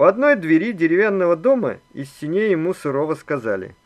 У одной двери деревянного дома из синей ему сурово сказали: